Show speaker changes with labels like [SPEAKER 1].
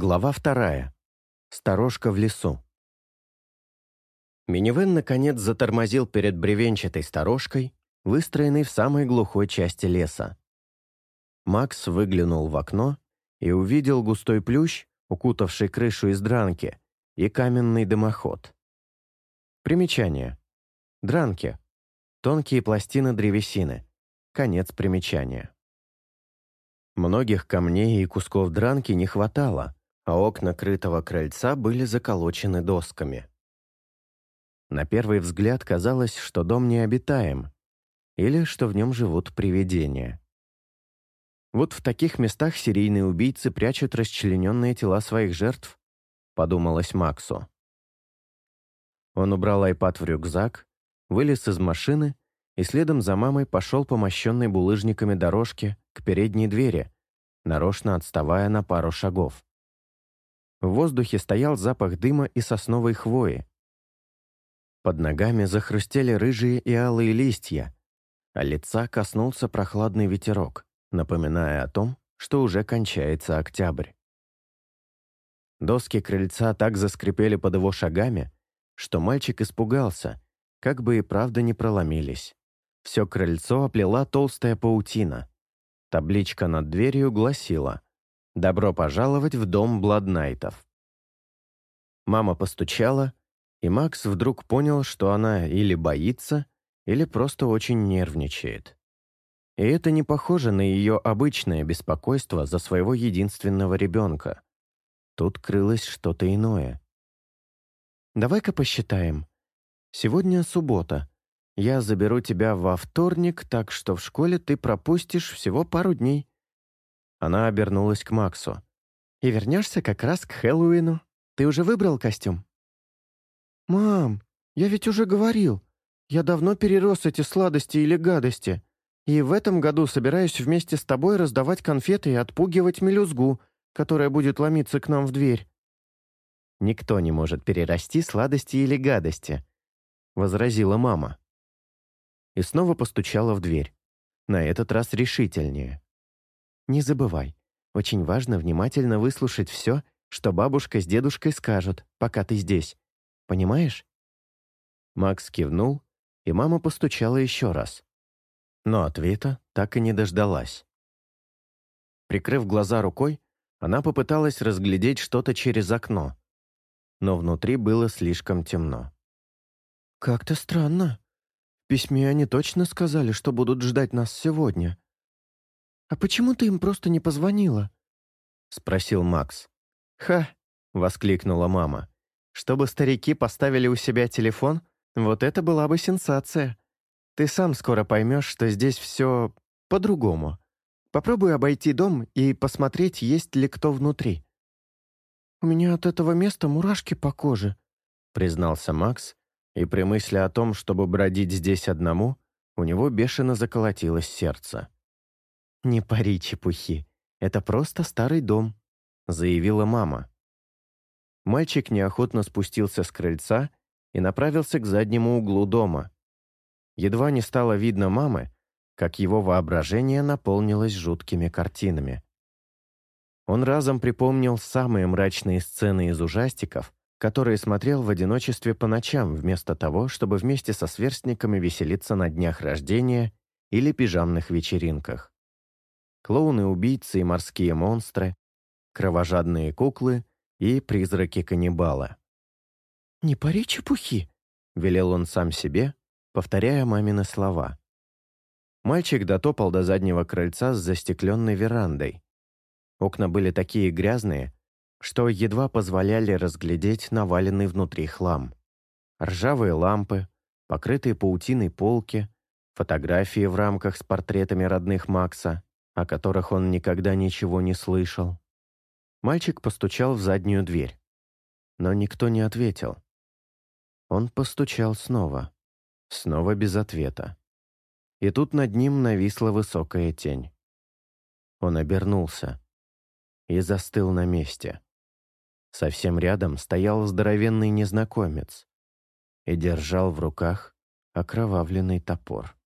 [SPEAKER 1] Глава вторая. Сторожка в лесу. Минивэн, наконец, затормозил перед бревенчатой сторожкой, выстроенной в самой глухой части леса. Макс выглянул в окно и увидел густой плющ, укутавший крышу из дранки, и каменный дымоход. Примечание. Дранки. Тонкие пластины древесины. Конец примечания. Многих камней и кусков дранки не хватало, а окна крытого крыльца были заколочены досками. На первый взгляд казалось, что дом необитаем, или что в нем живут привидения. Вот в таких местах серийные убийцы прячут расчлененные тела своих жертв, подумалось Максу. Он убрал айпад в рюкзак, вылез из машины и следом за мамой пошел по мощенной булыжниками дорожке к передней двери, нарочно отставая на пару шагов. В воздухе стоял запах дыма и сосновой хвои. Под ногами захрустели рыжие и алые листья, а лица коснулся прохладный ветерок, напоминая о том, что уже кончается октябрь. Доски крыльца так заскрипели под его шагами, что мальчик испугался, как бы и правда не проломились. Все крыльцо оплела толстая паутина. Табличка над дверью гласила «Добро пожаловать в дом Бладнайтов». Мама постучала, и Макс вдруг понял, что она или боится, или просто очень нервничает. И это не похоже на ее обычное беспокойство за своего единственного ребенка. Тут крылось что-то иное. «Давай-ка посчитаем. Сегодня суббота. Я заберу тебя во вторник, так что в школе ты пропустишь всего пару дней. Она обернулась к Максу. «И вернешься как раз к Хэллоуину. Ты уже выбрал костюм?»
[SPEAKER 2] «Мам, я ведь уже говорил. Я давно перерос эти сладости или гадости. И в этом году собираюсь вместе с тобой раздавать конфеты и отпугивать мелюзгу, которая будет ломиться к нам в дверь».
[SPEAKER 1] «Никто не может перерасти сладости или гадости», — возразила мама. И снова постучала в дверь. На этот раз решительнее. Не забывай, очень важно внимательно выслушать все, что бабушка с дедушкой скажут, пока ты здесь. Понимаешь?» Макс кивнул, и мама постучала еще раз. Но ответа так и не дождалась. Прикрыв глаза рукой, она попыталась разглядеть что-то через окно, но внутри было слишком темно.
[SPEAKER 2] «Как-то странно. В письме они точно сказали, что будут ждать нас сегодня», «А почему ты им просто не позвонила?»
[SPEAKER 1] — спросил Макс. «Ха!» — воскликнула мама. «Чтобы старики поставили у себя телефон, вот это была бы сенсация. Ты сам скоро поймешь, что здесь все по-другому. Попробуй обойти дом и посмотреть, есть ли кто внутри».
[SPEAKER 2] «У меня от этого места мурашки по коже», —
[SPEAKER 1] признался Макс, и при мысли о том, чтобы бродить здесь одному, у него бешено заколотилось сердце. «Не пари чепухи. Это просто старый дом», — заявила мама. Мальчик неохотно спустился с крыльца и направился к заднему углу дома. Едва не стало видно мамы, как его воображение наполнилось жуткими картинами. Он разом припомнил самые мрачные сцены из ужастиков, которые смотрел в одиночестве по ночам, вместо того, чтобы вместе со сверстниками веселиться на днях рождения или пижамных вечеринках клоуны-убийцы и морские монстры, кровожадные куклы и призраки-каннибала.
[SPEAKER 2] «Не пари чепухи», —
[SPEAKER 1] велел он сам себе, повторяя мамины слова. Мальчик дотопал до заднего крыльца с застекленной верандой. Окна были такие грязные, что едва позволяли разглядеть наваленный внутри хлам. Ржавые лампы, покрытые паутиной полки, фотографии в рамках с портретами родных Макса, о которых он никогда ничего не слышал. Мальчик постучал в заднюю дверь, но никто не ответил. Он постучал снова, снова без ответа. И тут над ним нависла высокая тень. Он обернулся и застыл на месте. Совсем рядом стоял здоровенный незнакомец и держал в руках окровавленный топор.